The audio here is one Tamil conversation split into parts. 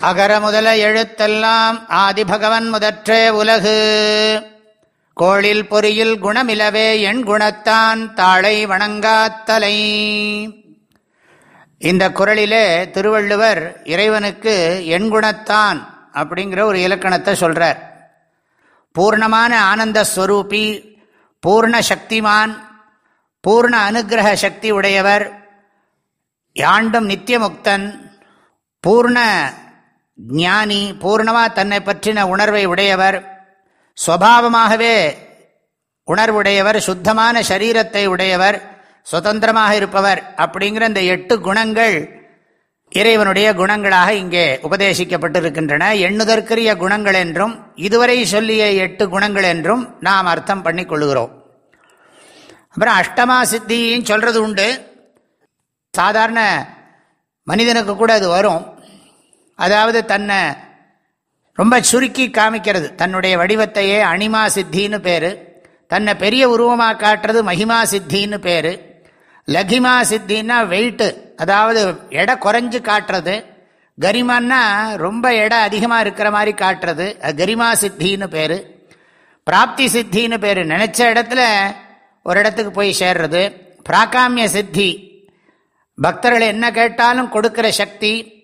அகர முதல எழுத்தெல்லாம் ஆதிபகவன் முதற்றே உலகு. கோளில் பொறியில் குணமிலவே என் குணத்தான் தாளை வணங்காத்தலை இந்த குரலிலே திருவள்ளுவர் இறைவனுக்கு எண்குணத்தான் அப்படிங்கிற ஒரு இலக்கணத்தை சொல்றார். பூர்ணமான ஆனந்த ஸ்வரூபி பூர்ண சக்திமான் பூர்ண அனுகிரக சக்தி உடையவர் யாண்டும் நித்தியமுக்தன் பூர்ண ஞானி பூர்ணமாக தன்னை பற்றின உணர்வை உடையவர். சுவாவமாகவே உணர்வுடையவர் சுத்தமான சரீரத்தை உடையவர் சுதந்திரமாக இருப்பவர் அப்படிங்கிற இந்த எட்டு குணங்கள் இறைவனுடைய குணங்களாக இங்கே உபதேசிக்கப்பட்டிருக்கின்றன. எண்ணுதற்கரிய குணங்கள் என்றும் இதுவரை சொல்லிய எட்டு குணங்கள் என்றும் நாம் அர்த்தம் பண்ணி கொள்கிறோம். அப்புறம் அஷ்டமா சித்தின்னு சொல்கிறது உண்டு. சாதாரண மனிதனுக்கு கூட அது வரும். அதாவது தன்னை ரொம்ப சுருக்கி காமிக்கிறது. தன்னுடைய வடிவத்தையே அனிமா சித்தின்னு பேர். தன்னை பெரிய உருவமாக காட்டுறது மகிமா சித்தின்னு பேர். லகிமா சித்தின்னா வெயிட்டு அதாவது எடை குறைஞ்சு காட்டுறது. கரிமான்னா ரொம்ப எடை அதிகமாக இருக்கிற மாதிரி காட்டுறது. கரிமா சித்தின்னு பேர். பிராப்தி சித்தின்னு பேர். நினச்ச இடத்துல ஒரு இடத்துக்கு போய் சேர்றது. பிராகாமிய சித்தி. பக்தர்கள் என்ன கேட்டாலும் கொடுக்கிற சக்தி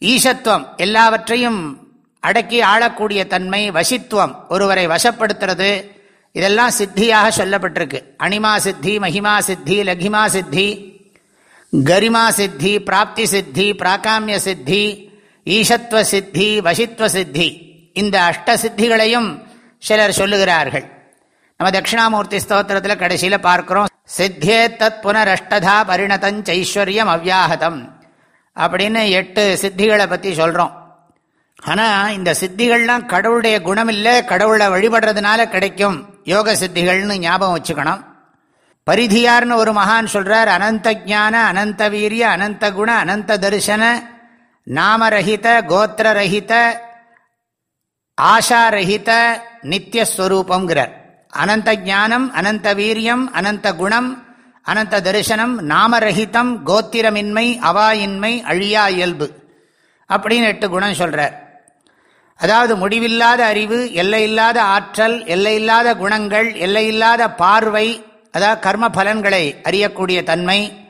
ஈசத்துவம் எல்லாவற்றையும் அடக்கி ஆளக்கூடிய தன்மை வசித்துவம் ஒருவரை வசப்படுத்துறது இதெல்லாம் சித்தியாக சொல்லப்பட்டிருக்கு. அனிமா சித்தி மகிமா சித்தி லகிமா சித்தி கரிமா சித்தி பிராப்தி சித்தி பிராகாமிய சித்தி ஈசத்துவ சித்தி வசித்துவ சித்தி. இந்த அஷ்ட சித்திகளையும் சிலர் சொல்லுகிறார்கள். நம்ம தட்சிணாமூர்த்தி ஸ்தோத்திரத்தில் கடைசியில் பார்க்கிறோம். சித்தியே தத் புனரஷ்டதா பரிணதஞ்சைஸ்வர்யம் அவ்யாஹதம் அப்படின்னு எட்டு சித்திகளை பற்றி சொல்கிறோம் ஆனால் இந்த சித்திகள்லாம் கடவுளுடைய குணம் இல்லை கடவுளை வழிபடுறதுனால கிடைக்கும் யோக சித்திகள்னு ஞாபகம் வச்சுக்கணும். பரிதியார்னு ஒரு மகான் சொல்கிறார் அனந்த ஜான அனந்த வீரிய அனந்த குண அனந்த தரிசன நாமரஹித கோத்திரரஹித ஆஷாரஹித நித்தியஸ்வரூபங்கிறார் அனந்த ஜானம் அனந்த வீரியம் அனந்த குணம் அனந்த தரிசனம் நாமரஹிதம் கோத்திரமின்மை அவாயின்மை அழியா இயல்பு அப்படின்னு எட்டு குணம் சொல்கிறார் அதாவது முடிவில்லாத அறிவு எல்லையில்லாத ஆற்றல் எல்லையில்லாத குணங்கள் எல்லையில்லாத பார்வை அதாவது கர்ம பலன்களை அறியக்கூடிய தன்மை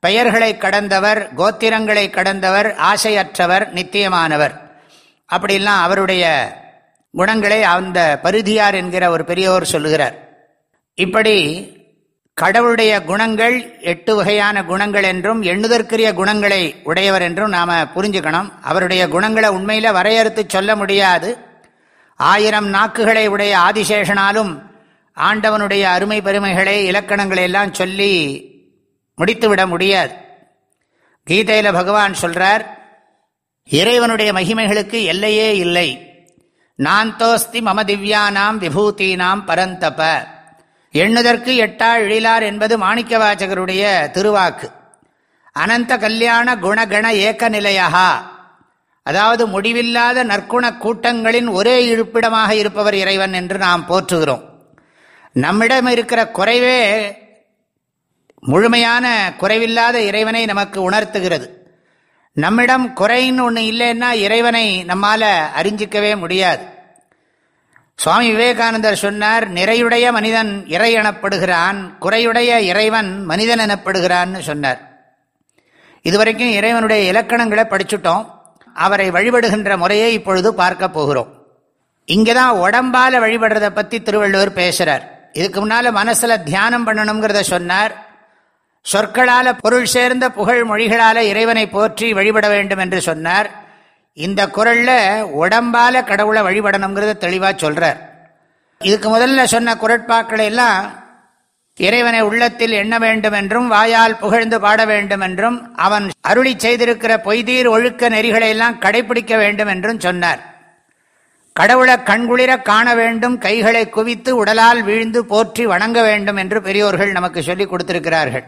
பெயர்களை கடந்தவர் கோத்திரங்களை கடந்தவர் ஆசையற்றவர் நித்தியமானவர். அப்படிலாம் அவருடைய குணங்களை அந்த பருதியார் என்கிற ஒரு பெரியோர் சொல்லுகிறார். இப்படி கடவுளுடைய குணங்கள் எட்டு வகையான குணங்கள் என்றும் எண்ணுதற்குரிய குணங்களை உடையவர் என்றும் நாம் புரிஞ்சுக்கணும். அவருடைய குணங்களை உண்மையில் வரையறுத்து சொல்ல முடியாது. ஆயிரம் நாக்குகளை உடைய ஆதிசேஷனாலும் ஆண்டவனுடைய அருமை பெருமைகளை இலக்கணங்களை எல்லாம் சொல்லி முடித்துவிட முடியாது. கீதையில் பகவான் சொல்கிறார் இறைவனுடைய மகிமைகளுக்கு எல்லையே இல்லை. நான் தோஸ்தி மம திவ்யானாம் விபூதீனாம் பரந்தப. எண்ணுதற்கு எட்டா எழிலார் என்பது மாணிக்க வாச்சகருடைய திருவாக்கு. அனந்த கல்யாண குணகண ஏக்க நிலையா அதாவது முடிவில்லாத நற்குண கூட்டங்களின் ஒரே இருப்பிடமாக இருப்பவர் இறைவன் என்று நாம் போற்றுகிறோம். நம்மிடம் இருக்கிற குறைவே முழுமையான குறைவில்லாத இறைவனை நமக்கு உணர்த்துகிறது. நம்மிடம் குறைன்னு ஒன்று இல்லைன்னா இறைவனை நம்மால் அறிஞ்சிக்கவே முடியாது. சுவாமி விவேகானந்தர் சொன்னார் நிறையுடைய மனிதன் இறை எனப்படுகிறான் குறையுடைய இறைவன் மனிதன் எனப்படுகிறான்னு சொன்னார். இதுவரைக்கும் இறைவனுடைய இலக்கணங்களை படிச்சுட்டோம். அவரை வழிபடுகின்ற முறையை இப்பொழுது பார்க்க போகிறோம். இங்கே தான் உடம்பால் வழிபடுறதை பற்றி திருவள்ளுவர் பேசுகிறார் இதுக்கு முன்னால் மனசில் தியானம் பண்ணணுங்கிறத சொன்னார். சொற்களால் பொருள் சேர்ந்த புகழ் மொழிகளால் இறைவனை போற்றி வழிபட வேண்டும் என்று சொன்னார். இந்த குரலில் உடம்பால கடவுளை வழிபடணுங்கிறத தெளிவாக சொல்கிறார் இதுக்கு முதல்ல சொன்ன குரட்பாக்களை எல்லாம் இறைவனை உள்ளத்தில் எண்ண வேண்டும் என்றும் வாயால் புகழ்ந்து பாட வேண்டும் என்றும் அவன் அருளி செய்திருக்கிற பொய்தீர் ஒழுக்க நெறிகளை எல்லாம் கடைபிடிக்க வேண்டும் என்றும் சொன்னார். கடவுளை கண்குளிர காண வேண்டும் கைகளை குவித்து உடலால் வீழ்ந்து போற்றி வணங்க வேண்டும் என்று பெரியோர்கள் நமக்கு சொல்லிக் கொடுத்திருக்கிறார்கள்.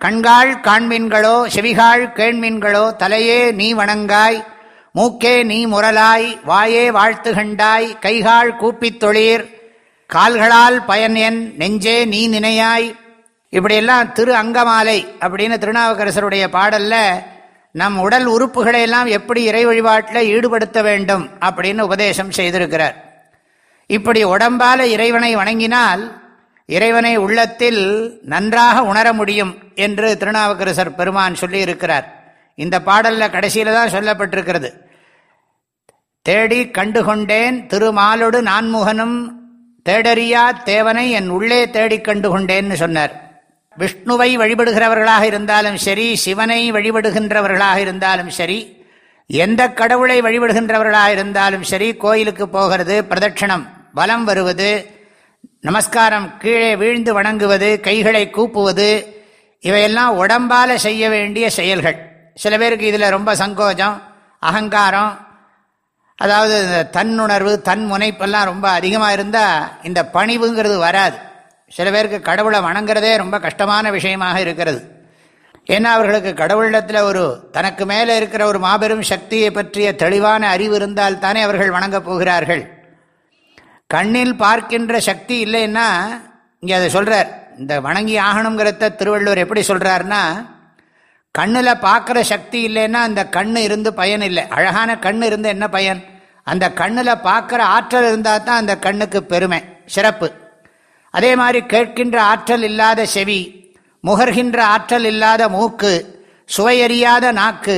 கண்காள் காண்மீன்களோ செவிகாள் கேண்மீன்களோ தலையே நீ வணங்காய் மூக்கே நீ முரலாய் வாயே வாழ்த்து கண்டாய் கைகால் கூப்பித் தொழிர் கால்களால் பயன் என் நெஞ்சே நீ நினையாய். இப்படியெல்லாம் திரு அங்கமாலை அப்படின்னு திருநாவுக்கரசருடைய பாடல்ல நம் உடல் உறுப்புகளை எல்லாம் எப்படி இறை வழிபாட்டில் ஈடுபடுத்த வேண்டும் அப்படின்னு உபதேசம் செய்திருக்கிறார். இப்படி உடம்பால இறைவனை வணங்கினால் இறைவனை உள்ளத்தில் நன்றாக உணர முடியும் என்று திருநாவுக்கரசர் பெருமான் சொல்லியிருக்கிறார். இந்த பாடலில் கடைசியில் தான் சொல்லப்பட்டிருக்கிறது. தேடி கண்டுகொண்டேன் திருமாலொடு நான்முகனும் தேடறியா தேவனை என் உள்ளே தேடி கண்டுகொண்டேன்னு சொன்னார். விஷ்ணுவை வழிபடுகிறவர்களாக இருந்தாலும் சரி சிவனை வழிபடுகின்றவர்களாக இருந்தாலும் சரி எந்த கடவுளை வழிபடுகின்றவர்களாக இருந்தாலும் சரி கோயிலுக்கு போகிறது பிரதட்சணம் பலம் வருவது நமஸ்காரம் கீழே வீழ்ந்து வணங்குவது கைகளை கூப்புவது இவையெல்லாம் உடம்பால செய்ய வேண்டிய செயல்கள். சில பேருக்கு இதில் ரொம்ப சங்கோஜம் அகங்காரம் அதாவது தன்னுணர்வு தன் முனைப்பெல்லாம் ரொம்ப அதிகமாக இருந்தால் இந்த பணிவுங்கிறது வராது. சில பேருக்கு கடவுளை வணங்குறதே ரொம்ப கஷ்டமான விஷயமாக இருக்கிறது. ஏன்னா அவர்களுக்கு கடவுளிடத்தில் ஒரு தனக்கு மேலே இருக்கிற ஒரு மாபெரும் சக்தியை பற்றிய தெளிவான அறிவு இருந்தால் தானே அவர்கள் வணங்கப் போகிறார்கள். கண்ணில் பார்க்கின்ற சக்தி இல்லைன்னா இங்கே அதை சொல்கிறார் இந்த வணங்கி ஆகணுங்கிறத திருவள்ளுவர் எப்படி சொல்கிறாருன்னா கண்ணில் பார்க்குற சக்தி இல்லைன்னா அந்த கண் இருந்து பயன் இல்லை. அழகான கண் இருந்து என்ன பயன்? அந்த கண்ணில் பார்க்குற ஆற்றல் இருந்தால் தான் அந்த கண்ணுக்கு பெருமை சிறப்பு. அதே மாதிரி கேட்கின்ற ஆற்றல் இல்லாத செவி முகர்கின்ற ஆற்றல் இல்லாத மூக்கு சுவையறியாத நாக்கு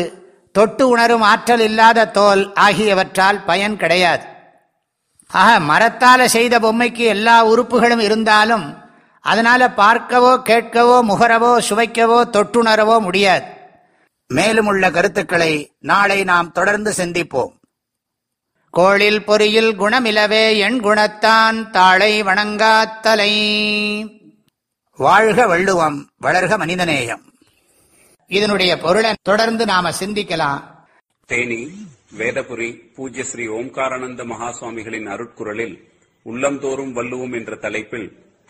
தொட்டு உணரும் ஆற்றல் இல்லாத தோல் ஆகியவற்றால் பயன் கிடையாது. ஆக மரத்தால் செய்த பொம்மைக்கு எல்லா உறுப்புகளும் இருந்தாலும் அதனால பார்க்கவோ கேட்கவோ முகரவோ சுவைக்கவோ தொட்டுணரவோ முடியாது. மேலும் உள்ள கருத்துக்களை நாளை நாம் தொடர்ந்து சிந்திப்போம். கோளில் பொறியில் குணமிலவே என் குணத்தான் தாளை வணங்காத்தலை வாழ்க வள்ளுவம் வளர்க மனிதநேயம். இதனுடைய பொருளை தொடர்ந்து நாம சிந்திக்கலாம். தேனி வேதபுரி பூஜ்ய ஸ்ரீ ஓம்காரானந்த மகாசுவாமிகளின் அருட்குரலில் உள்ளந்தோறும் வள்ளுவோம் என்ற தலைப்பில்